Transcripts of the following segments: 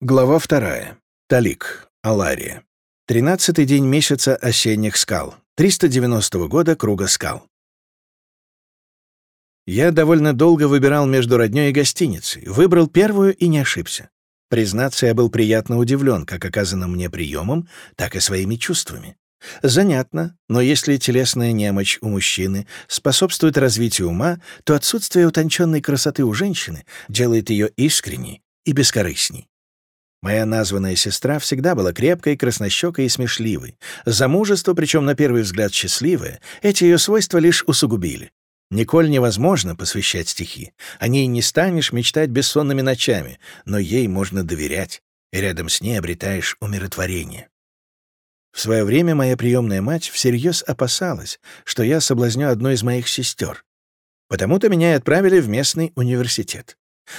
Глава вторая. Талик. Алария. Тринадцатый день месяца осенних скал. 390 года круга скал. Я довольно долго выбирал между роднёй и гостиницей. Выбрал первую и не ошибся. Признаться, я был приятно удивлен как оказанным мне приемом, так и своими чувствами. Занятно, но если телесная немощь у мужчины способствует развитию ума, то отсутствие утонченной красоты у женщины делает ее искренней и бескорыстней. Моя названная сестра всегда была крепкой, краснощекой и смешливой. Замужество, причем на первый взгляд счастливое, эти ее свойства лишь усугубили. Николь невозможно посвящать стихи. О ней не станешь мечтать бессонными ночами, но ей можно доверять, и рядом с ней обретаешь умиротворение. В свое время моя приемная мать всерьез опасалась, что я соблазню одну из моих сестер. Потому-то меня и отправили в местный университет.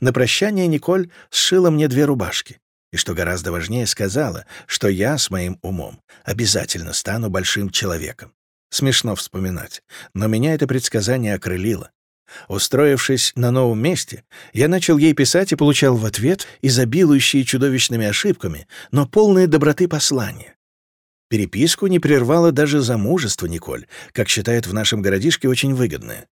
На прощание Николь сшила мне две рубашки и, что гораздо важнее, сказала, что я с моим умом обязательно стану большим человеком. Смешно вспоминать, но меня это предсказание окрылило. Устроившись на новом месте, я начал ей писать и получал в ответ изобилующие чудовищными ошибками, но полные доброты послания. Переписку не прервало даже замужество Николь, как считают в нашем городишке очень выгодное.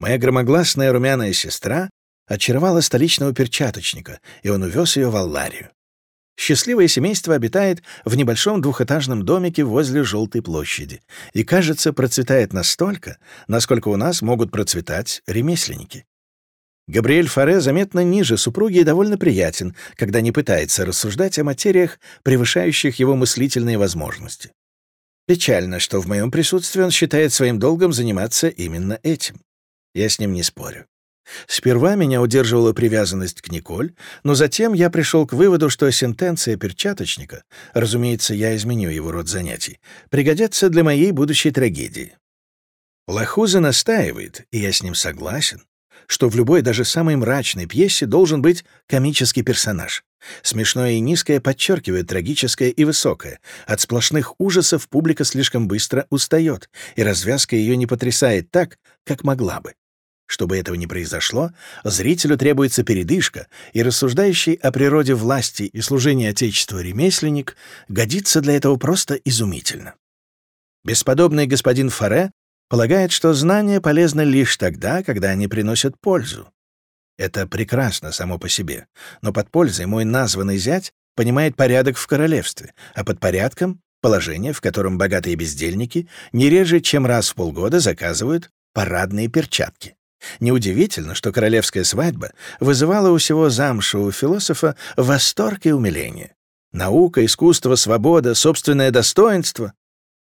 Моя громогласная румяная сестра очаровала столичного перчаточника, и он увез ее в Алларию. Счастливое семейство обитает в небольшом двухэтажном домике возле Желтой площади и, кажется, процветает настолько, насколько у нас могут процветать ремесленники. Габриэль Фаре заметно ниже супруги и довольно приятен, когда не пытается рассуждать о материях, превышающих его мыслительные возможности. Печально, что в моем присутствии он считает своим долгом заниматься именно этим. Я с ним не спорю. Сперва меня удерживала привязанность к Николь, но затем я пришел к выводу, что сентенция перчаточника, разумеется, я изменю его род занятий, пригодятся для моей будущей трагедии. Лахуза настаивает, и я с ним согласен, что в любой, даже самой мрачной пьесе должен быть комический персонаж. Смешное и низкое подчеркивает трагическое и высокое. От сплошных ужасов публика слишком быстро устает, и развязка ее не потрясает так, как могла бы. Чтобы этого не произошло, зрителю требуется передышка, и рассуждающий о природе власти и служении Отечеству ремесленник годится для этого просто изумительно. Бесподобный господин Фаре полагает, что знания полезны лишь тогда, когда они приносят пользу. Это прекрасно само по себе, но под пользой мой названный зять понимает порядок в королевстве, а под порядком — положение, в котором богатые бездельники не реже, чем раз в полгода заказывают парадные перчатки. Неудивительно, что королевская свадьба вызывала у всего замшевого философа восторг и умиление. Наука, искусство, свобода, собственное достоинство.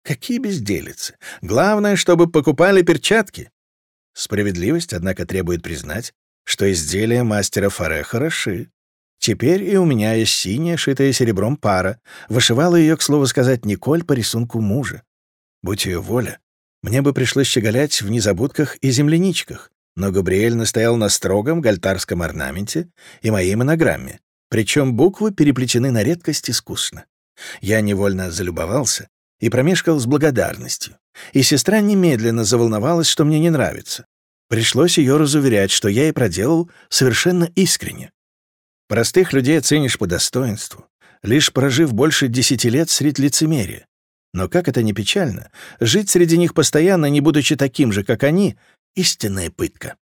Какие безделицы! Главное, чтобы покупали перчатки. Справедливость, однако, требует признать, что изделия мастера Фаре хороши. Теперь и у меня есть синяя, шитая серебром пара. Вышивала ее, к слову сказать, Николь по рисунку мужа. Будь ее воля, мне бы пришлось щеголять в незабудках и земляничках, но Габриэль настоял на строгом гальтарском орнаменте и моей монограмме, причем буквы переплетены на редкость искусно. Я невольно залюбовался и промешкал с благодарностью, и сестра немедленно заволновалась, что мне не нравится. Пришлось ее разуверять, что я и проделал совершенно искренне. Простых людей оценишь по достоинству, лишь прожив больше десяти лет среди лицемерия. Но как это не печально, жить среди них постоянно, не будучи таким же, как они, Истинная пытка.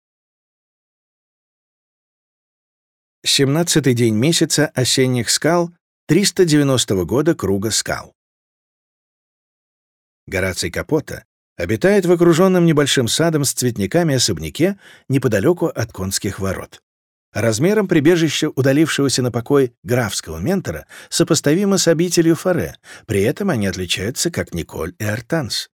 Семнадцатый день месяца осенних скал 390 года круга скал. Гораций Капота обитает в окруженном небольшим садом с цветниками особняке неподалеку от конских ворот. Размером прибежища удалившегося на покой графского ментора сопоставимо с обителью Фаре, при этом они отличаются как Николь и Артанс.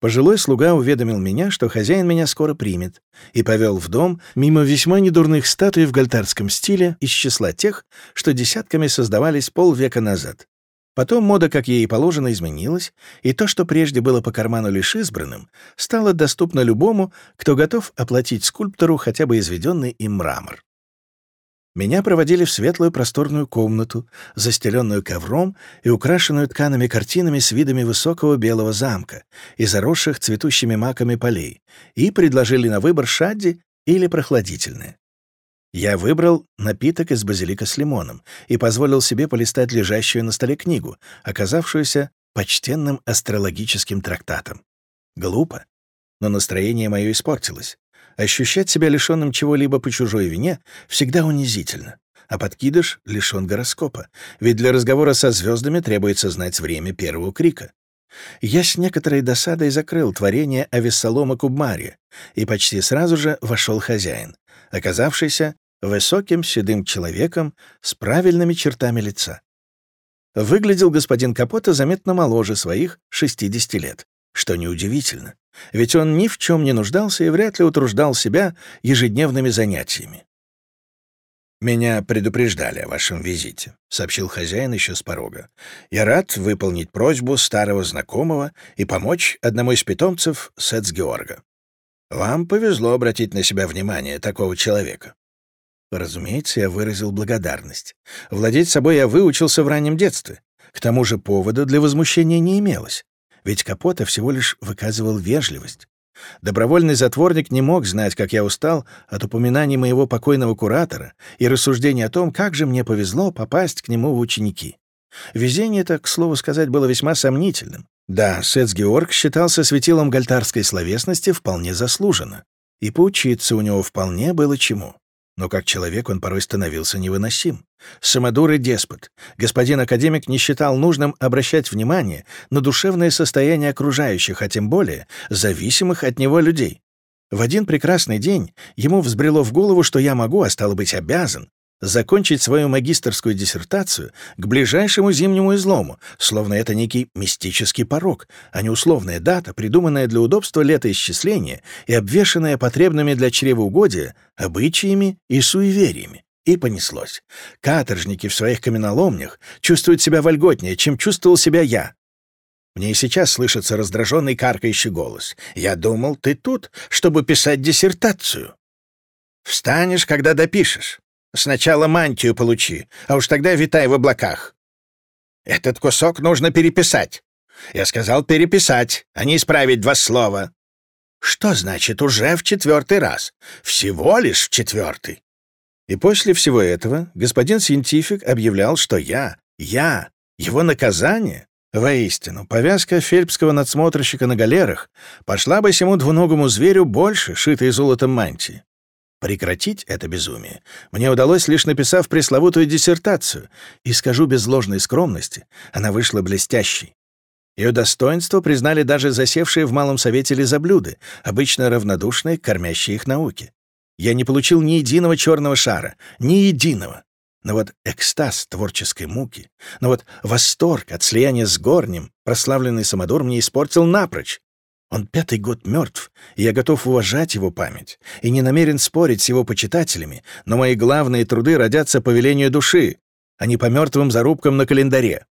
Пожилой слуга уведомил меня, что хозяин меня скоро примет, и повел в дом мимо весьма недурных статуй в гальтарском стиле из числа тех, что десятками создавались полвека назад. Потом мода, как ей положено, изменилась, и то, что прежде было по карману лишь избранным, стало доступно любому, кто готов оплатить скульптору хотя бы изведенный им мрамор. Меня проводили в светлую просторную комнату, застеленную ковром и украшенную ткаными картинами с видами высокого белого замка и заросших цветущими маками полей, и предложили на выбор шадди или прохладительное. Я выбрал напиток из базилика с лимоном и позволил себе полистать лежащую на столе книгу, оказавшуюся почтенным астрологическим трактатом. Глупо, но настроение мое испортилось. Ощущать себя лишенным чего-либо по чужой вине всегда унизительно. А подкидыш лишен гороскопа, ведь для разговора со звездами требуется знать время первого крика. Я с некоторой досадой закрыл творение Авессалома Кубмари, и почти сразу же вошел хозяин, оказавшийся высоким седым человеком с правильными чертами лица. Выглядел господин Капота заметно моложе своих 60 лет, что неудивительно, ведь он ни в чем не нуждался и вряд ли утруждал себя ежедневными занятиями. «Меня предупреждали о вашем визите», — сообщил хозяин еще с порога. «Я рад выполнить просьбу старого знакомого и помочь одному из питомцев Сетс-Георга. Вам повезло обратить на себя внимание такого человека». Разумеется, я выразил благодарность. Владеть собой я выучился в раннем детстве. К тому же повода для возмущения не имелось, ведь Капота всего лишь выказывал вежливость. Добровольный затворник не мог знать, как я устал от упоминаний моего покойного куратора и рассуждений о том, как же мне повезло попасть к нему в ученики. Везение-то, к слову сказать, было весьма сомнительным. Да, Сец-Георг считался светилом гальтарской словесности вполне заслуженно, и поучиться у него вполне было чему но как человек он порой становился невыносим. Самодур и деспот. Господин академик не считал нужным обращать внимание на душевное состояние окружающих, а тем более зависимых от него людей. В один прекрасный день ему взбрело в голову, что я могу, а стало быть, обязан, закончить свою магистерскую диссертацию к ближайшему зимнему излому, словно это некий мистический порог, а не условная дата, придуманная для удобства летоисчисления и обвешанная потребными для чревоугодия обычаями и суевериями. И понеслось. Каторжники в своих каменоломнях чувствуют себя вольготнее, чем чувствовал себя я. Мне и сейчас слышится раздраженный каркающий голос. «Я думал, ты тут, чтобы писать диссертацию». «Встанешь, когда допишешь. Сначала мантию получи, а уж тогда витай в облаках. Этот кусок нужно переписать. Я сказал переписать, а не исправить два слова. Что значит уже в четвертый раз? Всего лишь в четвертый. И после всего этого господин Сиентифик объявлял, что я, я, его наказание, Воистину, повязка фельпского надсмотрщика на галерах пошла бы всему двуногому зверю больше, шитой золотом мантии. Прекратить это безумие мне удалось, лишь написав пресловутую диссертацию, и скажу без ложной скромности, она вышла блестящей. Ее достоинство признали даже засевшие в Малом Совете лизоблюды, обычно равнодушные, кормящие их науки. Я не получил ни единого черного шара, ни единого. Но вот экстаз творческой муки, но вот восторг от слияния с горнем, прославленный Самодур мне испортил напрочь. Он пятый год мертв, и я готов уважать его память, и не намерен спорить с его почитателями, но мои главные труды родятся по велению души, а не по мертвым зарубкам на календаре.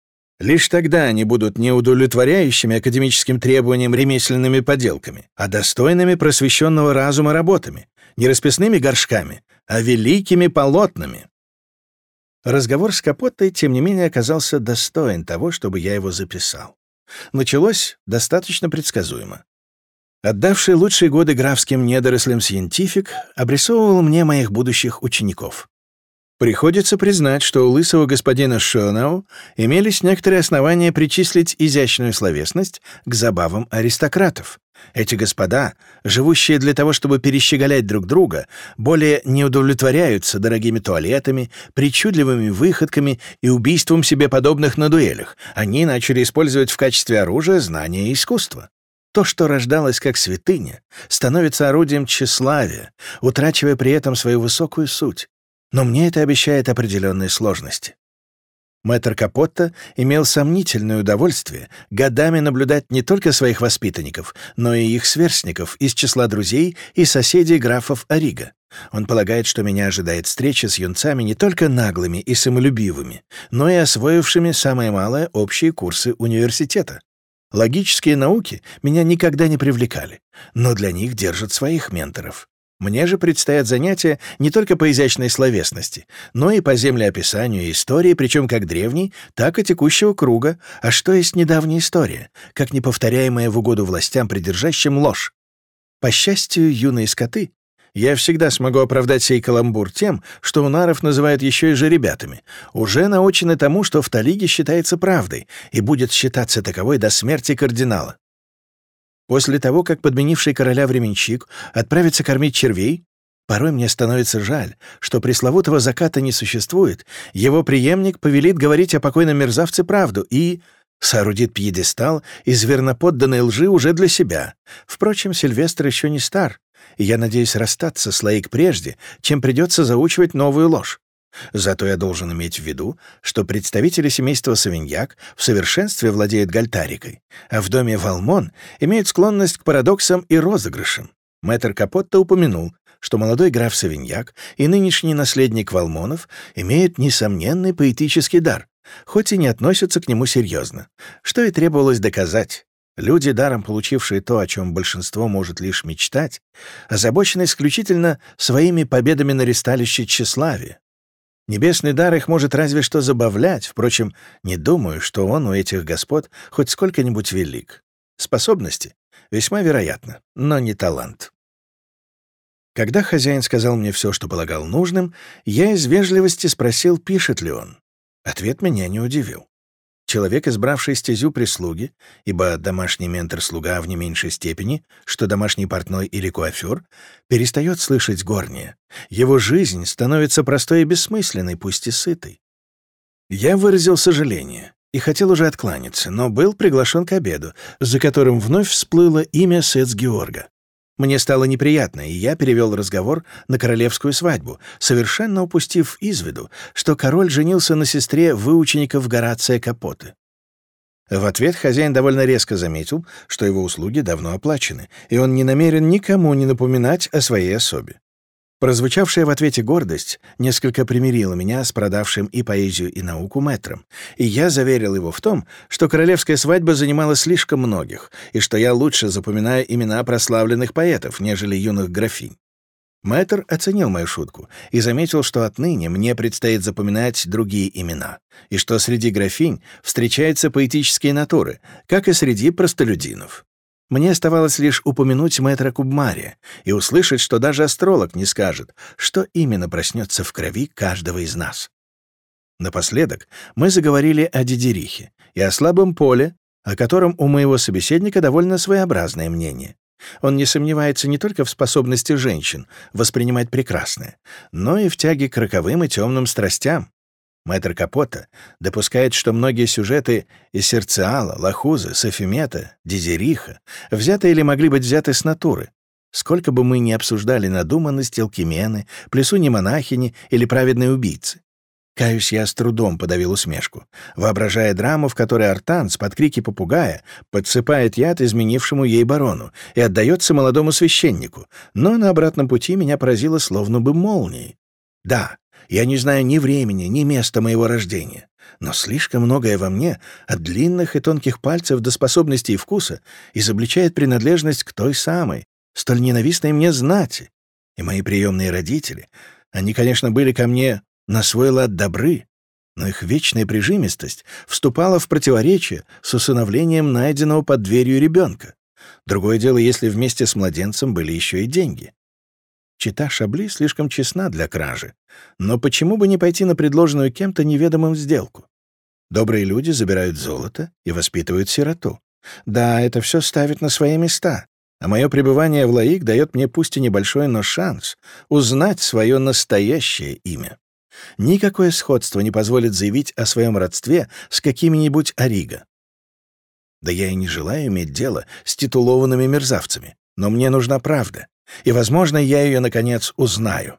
Лишь тогда они будут не удовлетворяющими академическим требованиям ремесленными поделками, а достойными просвещенного разума работами, не расписными горшками, а великими полотнами. Разговор с Капоттой, тем не менее, оказался достоин того, чтобы я его записал. Началось достаточно предсказуемо. Отдавший лучшие годы графским недорослям сиентифик обрисовывал мне моих будущих учеников. Приходится признать, что у лысого господина Шонау имелись некоторые основания причислить изящную словесность к забавам аристократов. Эти господа, живущие для того, чтобы перещеголять друг друга, более не удовлетворяются дорогими туалетами, причудливыми выходками и убийством себе подобных на дуэлях. Они начали использовать в качестве оружия знания и искусство. То, что рождалось как святыня, становится орудием тщеславия, утрачивая при этом свою высокую суть. Но мне это обещает определенные сложности. Мэтр Капотта имел сомнительное удовольствие годами наблюдать не только своих воспитанников, но и их сверстников из числа друзей и соседей графов Орига. Он полагает, что меня ожидает встреча с юнцами не только наглыми и самолюбивыми, но и освоившими самое малое общие курсы университета. Логические науки меня никогда не привлекали, но для них держат своих менторов. Мне же предстоят занятия не только по изящной словесности, но и по землеописанию и истории, причем как древней, так и текущего круга. А что есть недавняя история, как неповторяемая в угоду властям, придержащим ложь? По счастью, юные скоты Я всегда смогу оправдать сей каламбур тем, что унаров называют еще и же ребятами. Уже научены тому, что в Талиге считается правдой и будет считаться таковой до смерти кардинала. После того, как подменивший короля временщик отправится кормить червей, порой мне становится жаль, что пресловутого заката не существует, его преемник повелит говорить о покойном мерзавце правду и соорудит пьедестал из верноподданной лжи уже для себя. Впрочем, Сильвестр еще не стар, и я надеюсь расстаться с Лаик прежде, чем придется заучивать новую ложь. Зато я должен иметь в виду, что представители семейства Савиньяк в совершенстве владеют гальтарикой, а в доме Валмон имеют склонность к парадоксам и розыгрышам. Мэтр Капотто упомянул, что молодой граф Савиньяк и нынешний наследник Валмонов имеют несомненный поэтический дар, хоть и не относятся к нему серьезно, что и требовалось доказать. Люди, даром получившие то, о чем большинство может лишь мечтать, озабочены исключительно своими победами на ресталище тщеславия. Небесный дар их может разве что забавлять, впрочем, не думаю, что он у этих господ хоть сколько-нибудь велик. Способности? Весьма вероятно, но не талант. Когда хозяин сказал мне все, что полагал нужным, я из вежливости спросил, пишет ли он. Ответ меня не удивил. Человек, избравший стезю прислуги, ибо домашний ментор-слуга в не меньшей степени, что домашний портной или куафер, перестает слышать горнее. Его жизнь становится простой и бессмысленной, пусть и сытой. Я выразил сожаление и хотел уже откланяться, но был приглашен к обеду, за которым вновь всплыло имя Сец-Георга. Мне стало неприятно, и я перевел разговор на королевскую свадьбу, совершенно упустив из виду, что король женился на сестре выучеников Горация Капоты. В ответ хозяин довольно резко заметил, что его услуги давно оплачены, и он не намерен никому не напоминать о своей особе. Прозвучавшая в ответе гордость несколько примирила меня с продавшим и поэзию, и науку мэтром, и я заверил его в том, что королевская свадьба занимала слишком многих, и что я лучше запоминаю имена прославленных поэтов, нежели юных графинь. Мэтр оценил мою шутку и заметил, что отныне мне предстоит запоминать другие имена, и что среди графинь встречаются поэтические натуры, как и среди простолюдинов. Мне оставалось лишь упомянуть мэтра Кубмария и услышать, что даже астролог не скажет, что именно проснется в крови каждого из нас. Напоследок мы заговорили о Дидерихе и о слабом поле, о котором у моего собеседника довольно своеобразное мнение. Он не сомневается не только в способности женщин воспринимать прекрасное, но и в тяге к роковым и темным страстям, Мэтр Капота допускает, что многие сюжеты из Серциала, Лахуза, Софимета, Дизериха взяты или могли быть взяты с натуры. Сколько бы мы ни обсуждали надуманность Алкимены, плесуни монахини или праведной убийцы. Каюсь, я с трудом подавил усмешку, воображая драму, в которой Артанс под крики попугая подсыпает яд изменившему ей барону и отдается молодому священнику, но на обратном пути меня поразило словно бы молнией. Да, я не знаю ни времени, ни места моего рождения. Но слишком многое во мне, от длинных и тонких пальцев до способностей и вкуса, изобличает принадлежность к той самой, столь ненавистной мне знати. И мои приемные родители, они, конечно, были ко мне на свой лад добры, но их вечная прижимистость вступала в противоречие с усыновлением найденного под дверью ребенка. Другое дело, если вместе с младенцем были еще и деньги. Чита Шабли слишком честна для кражи. Но почему бы не пойти на предложенную кем-то неведомым сделку? Добрые люди забирают золото и воспитывают сироту. Да, это все ставит на свои места. А мое пребывание в Лаик дает мне пусть и небольшой, но шанс узнать свое настоящее имя. Никакое сходство не позволит заявить о своем родстве с какими-нибудь Ориго. Да я и не желаю иметь дело с титулованными мерзавцами, но мне нужна правда и, возможно, я ее, наконец, узнаю.